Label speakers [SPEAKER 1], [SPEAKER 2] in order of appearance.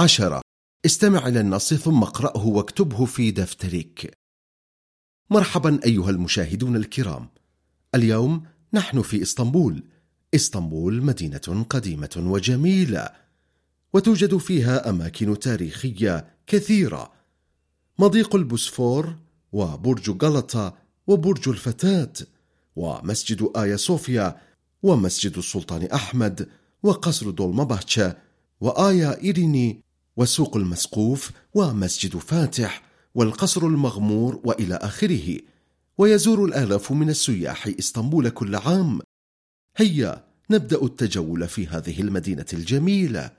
[SPEAKER 1] عشرة. استمع إلى النص ثم اقرأه واكتبه في دفترك. مرحبا أيها المشاهدون الكرام. اليوم نحن في إسطنبول. إسطنبول مدينة قديمة وجميلة وتوجد فيها أماكن تاريخية كثيرة. مضيق البوسفور وبرج غلطة وبرج الفتاة ومسجد آيا صوفيا ومسجد السلطان أحمد وقصر دولمباتشا وآيا إيريني وسوق المسقوف ومسجد فاتح والقصر المغمور وإلى آخره. ويزور الآلاف من السياح إسطنبول كل عام. هيا نبدأ التجول في هذه المدينة الجميلة.